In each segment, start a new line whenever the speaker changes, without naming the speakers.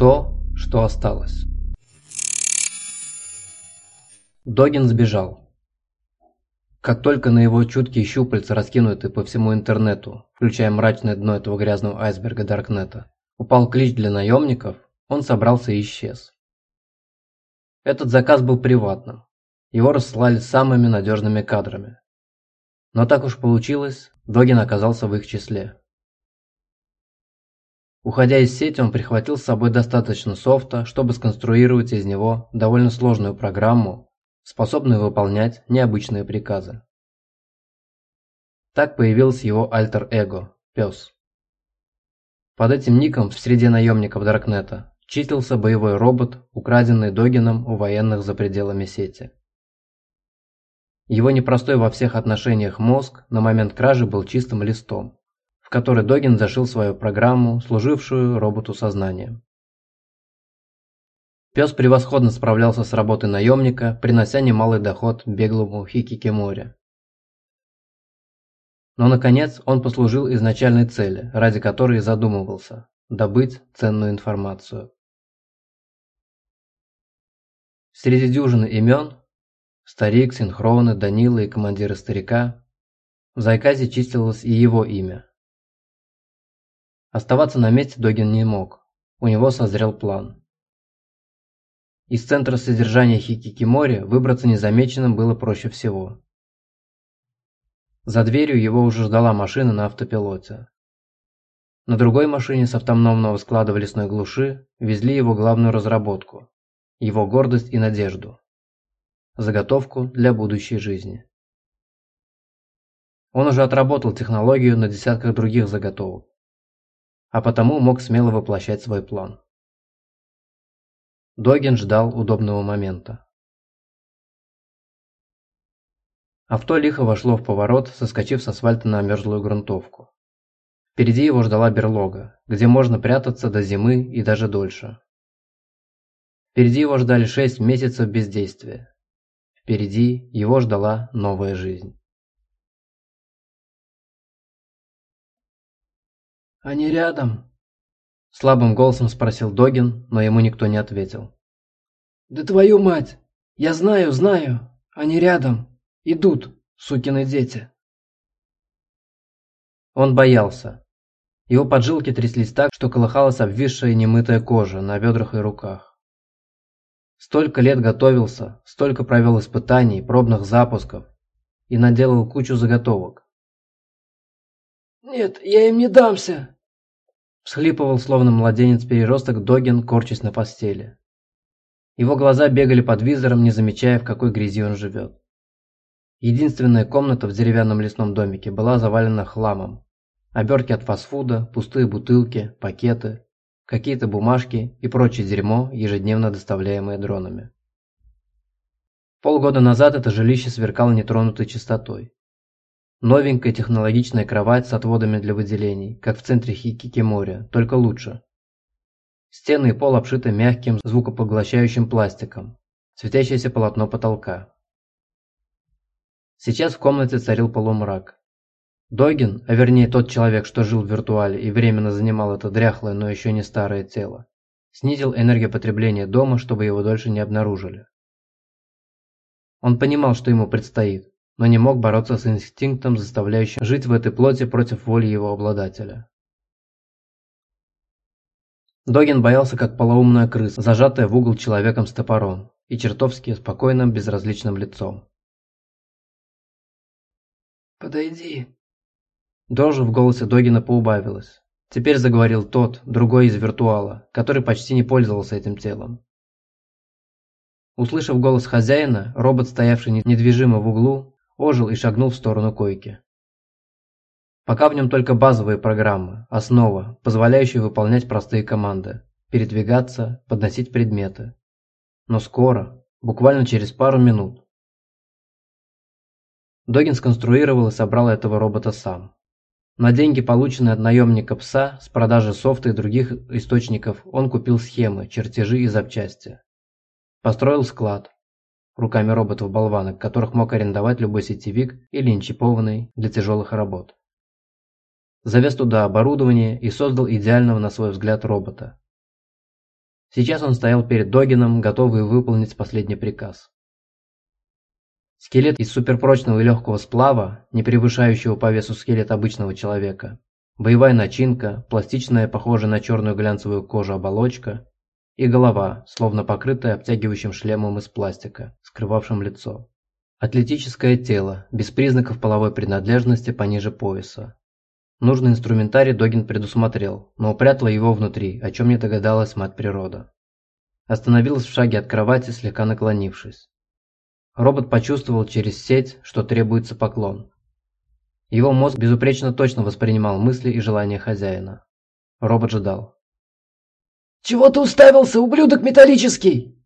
То, что осталось. Догин сбежал. Как только на его чуткие щупальца, раскинутые по всему интернету, включая мрачное дно этого грязного айсберга Даркнета, упал клич для наемников, он собрался и исчез. Этот заказ был приватным. Его рассылали самыми надежными кадрами. Но так уж получилось, Догин оказался в их числе. Уходя из сети, он прихватил с собой достаточно софта, чтобы сконструировать из него довольно сложную программу, способную выполнять необычные приказы. Так появился его альтер-эго – пес. Под этим ником в среде наемников Даркнета числился боевой робот, украденный Догином у военных за пределами сети. Его непростой во всех отношениях мозг на момент кражи был чистым листом, который Догин зашил свою программу, служившую роботу сознанием. Пес превосходно справлялся с работой наемника, принося немалый доход беглому Хикикеморе. Но, наконец, он послужил изначальной цели, ради которой задумывался – добыть ценную информацию. Среди дюжины имен – старик, синхроны, Данила и командиры старика – в заказе числилось и его имя Оставаться на месте Догин не мог. У него созрел план. Из центра содержания Хикикимори выбраться незамеченным было проще всего. За дверью его уже ждала машина на автопилоте. На другой машине с автономного склада в лесной глуши везли его главную разработку, его гордость и надежду. Заготовку для будущей жизни. Он уже отработал технологию на десятках других заготовок а потому мог смело воплощать свой план. Доген ждал удобного момента. Авто лихо вошло в поворот, соскочив с асфальта на мерзлую грунтовку. Впереди его ждала берлога, где можно прятаться до зимы и даже дольше. Впереди его ждали шесть месяцев бездействия. Впереди его ждала новая жизнь.
«Они рядом?»
Слабым голосом спросил Догин, но ему никто не ответил.
«Да твою мать! Я знаю, знаю! Они рядом! Идут, сукины дети!»
Он боялся. Его поджилки тряслись так, что колыхалась обвисшая немытая кожа на бедрах и руках. Столько лет готовился, столько провел испытаний, пробных запусков и наделал кучу заготовок.
«Нет, я им не дамся!»
Всхлипывал, словно младенец-переросток Догин, корчась на постели. Его глаза бегали под визором, не замечая, в какой грязи он живет. Единственная комната в деревянном лесном домике была завалена хламом. Обертки от фастфуда, пустые бутылки, пакеты, какие-то бумажки и прочее дерьмо, ежедневно доставляемое дронами. Полгода назад это жилище сверкало нетронутой чистотой. Новенькая технологичная кровать с отводами для выделений, как в центре Хикикимори, только лучше. Стены и пол обшиты мягким, звукопоглощающим пластиком. Светящееся полотно потолка. Сейчас в комнате царил полумрак. Догин, а вернее тот человек, что жил в виртуале и временно занимал это дряхлое, но еще не старое тело, снизил энергопотребление дома, чтобы его дольше не обнаружили. Он понимал, что ему предстоит, но не мог бороться с инстинктом, заставляющим жить в этой плоти против воли его обладателя. Догин боялся, как полоумная крыса, зажатая в угол человеком с топором и чертовски спокойным, безразличным лицом.
«Подойди».
Дрожь в голосе Догина поубавилась. Теперь заговорил тот, другой из виртуала, который почти не пользовался этим телом. Услышав голос хозяина, робот, стоявший недвижимо в углу, ожил и шагнул в сторону койки. Пока в нем только базовые программы, основа, позволяющая выполнять простые команды, передвигаться, подносить предметы. Но скоро, буквально через пару минут. Догин сконструировал и собрал этого робота сам. На деньги, полученные от наемника пса, с продажи софта и других источников, он купил схемы, чертежи и запчасти. Построил склад, руками роботов-болванок, которых мог арендовать любой сетевик или инчипованный для тяжелых работ. Завез туда оборудование и создал идеального на свой взгляд робота. Сейчас он стоял перед Догином, готовый выполнить последний приказ. Скелет из суперпрочного и легкого сплава, не превышающего по весу скелет обычного человека, боевая начинка, пластичная, похожая на черную глянцевую кожу оболочка и голова, словно покрытая обтягивающим шлемом из пластика, скрывавшим лицо. Атлетическое тело, без признаков половой принадлежности пониже пояса. Нужный инструментарий Догин предусмотрел, но упрятала его внутри, о чем не догадалась мать природа. Остановилась в шаге от кровати, слегка наклонившись. Робот почувствовал через сеть, что требуется поклон. Его мозг безупречно точно воспринимал мысли и желания хозяина. Робот ждал.
«Чего ты уставился, ублюдок металлический?»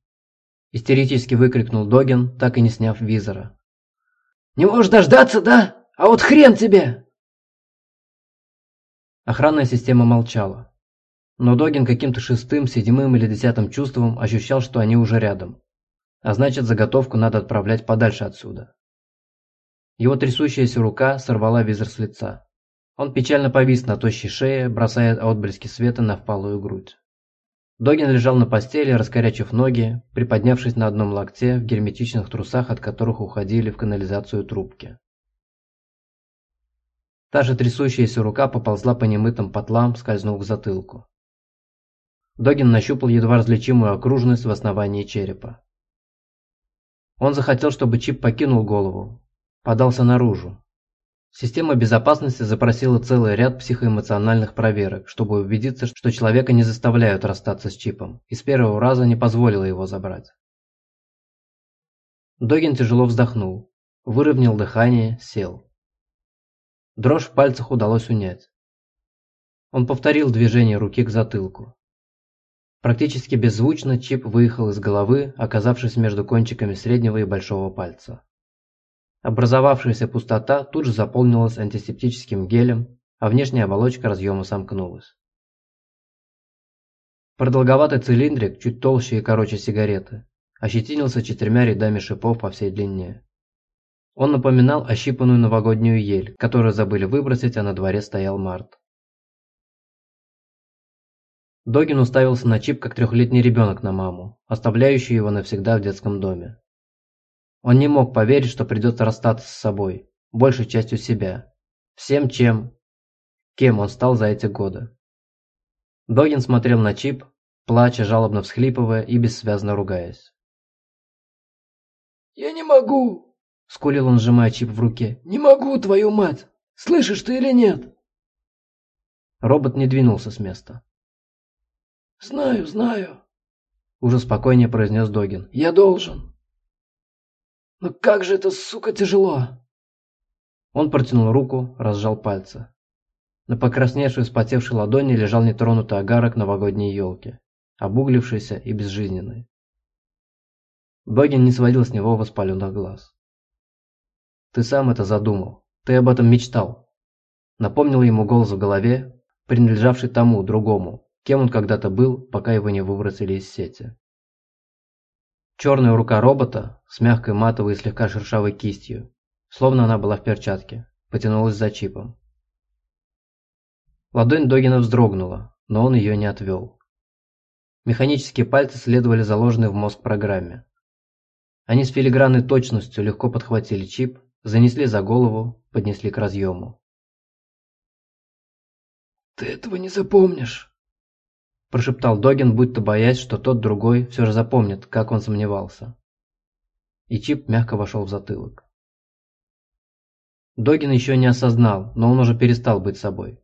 Истерически выкрикнул Догин, так и не сняв визора.
«Не можешь дождаться, да? А вот хрен тебе!»
Охранная система молчала. Но Догин каким-то шестым, седьмым или десятым чувством ощущал, что они уже рядом. А значит, заготовку надо отправлять подальше отсюда. Его трясущаяся рука сорвала визор с лица. Он печально повис на тощей шее, бросая отблески света на впалую грудь. Догин лежал на постели, раскорячив ноги, приподнявшись на одном локте в герметичных трусах, от которых уходили в канализацию трубки. Та же трясущаяся рука поползла по немытым потлам, скользнув к затылку. Догин нащупал едва различимую окружность в основании черепа. Он захотел, чтобы чип покинул голову, подался наружу, Система безопасности запросила целый ряд психоэмоциональных проверок, чтобы убедиться, что человека не заставляют расстаться с чипом, и с первого раза не позволила его забрать. Догин тяжело вздохнул, выровнял дыхание, сел. Дрожь в пальцах удалось унять. Он повторил движение руки к затылку. Практически беззвучно чип выехал из головы, оказавшись между кончиками среднего и большого пальца. Образовавшаяся пустота тут же заполнилась антисептическим гелем, а внешняя оболочка разъема сомкнулась. Продолговатый цилиндрик, чуть толще и короче сигареты, ощетинился четырьмя рядами шипов по всей длине. Он напоминал ощипанную новогоднюю ель, которую забыли выбросить, а на дворе стоял март. Догин уставился на чип, как трехлетний ребенок на маму, оставляющий его навсегда в детском доме. Он не мог поверить, что придется расстаться с собой, большей частью себя, всем чем, кем он стал за эти годы. Догин смотрел на чип, плача, жалобно всхлипывая и бессвязно ругаясь.
«Я не могу!» – скулил он, сжимая чип в руке. «Не могу, твою мать! Слышишь ты или нет?»
Робот не двинулся с места.
«Знаю, знаю», –
уже спокойнее произнес Догин.
«Я должен». Но «Ну как же это, сука, тяжело!»
Он протянул руку, разжал пальцы. На покрасневшей вспотевшей ладони лежал нетронутый огарок новогодней елки, обуглившийся и безжизненный. Богин не сводил с него воспаленных глаз. «Ты сам это задумал. Ты об этом мечтал». Напомнил ему голос в голове, принадлежавший тому, другому, кем он когда-то был, пока его не выбросили из сети. Черная рука робота с мягкой матовой и слегка шершавой кистью, словно она была в перчатке, потянулась за чипом. Ладонь Догина вздрогнула, но он ее не отвел. Механические пальцы следовали заложенной в мозг программе. Они с филигранной точностью легко подхватили чип, занесли за голову, поднесли к разъему.
«Ты этого не запомнишь»,
прошептал Догин, будто боясь, что тот другой все же запомнит, как он сомневался. И чип мягко вошел в затылок. Догин еще не осознал, но он уже перестал быть собой.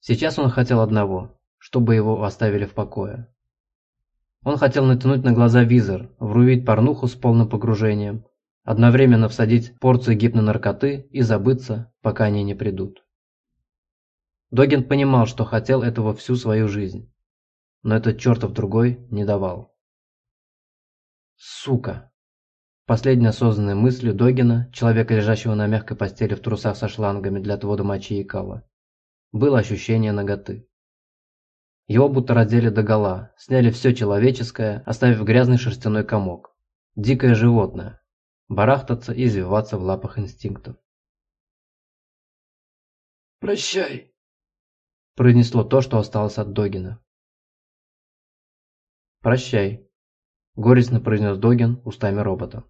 Сейчас он хотел одного, чтобы его оставили в покое. Он хотел натянуть на глаза визор, врубить порнуху с полным погружением, одновременно всадить порцию гипнонаркоты и забыться, пока они не придут. Догин понимал, что хотел этого всю свою жизнь но этот чертов другой не давал. Сука! Последней осознанной мыслью Догина, человека, лежащего на мягкой постели в трусах со шлангами для отвода мочи и кала, было ощущение наготы. Его будто раздели догола, сняли все человеческое, оставив грязный шерстяной комок. Дикое животное. Барахтаться и извиваться в лапах инстинктов.
«Прощай», –
произнесло то, что осталось от Догина. Прощай», – горестно произнес Догин устами робота.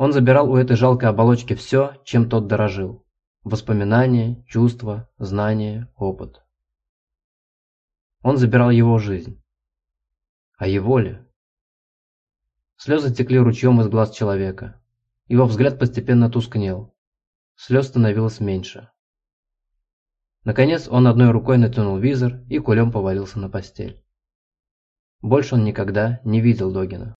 Он забирал у этой жалкой оболочки все, чем тот дорожил. Воспоминания, чувства, знания, опыт. Он забирал его жизнь. А его ли? Слезы текли ручьем из глаз человека. Его взгляд постепенно тускнел. Слез становилось меньше. Наконец он одной рукой натянул визор и кулем повалился на постель. Больше он никогда не видел Догина.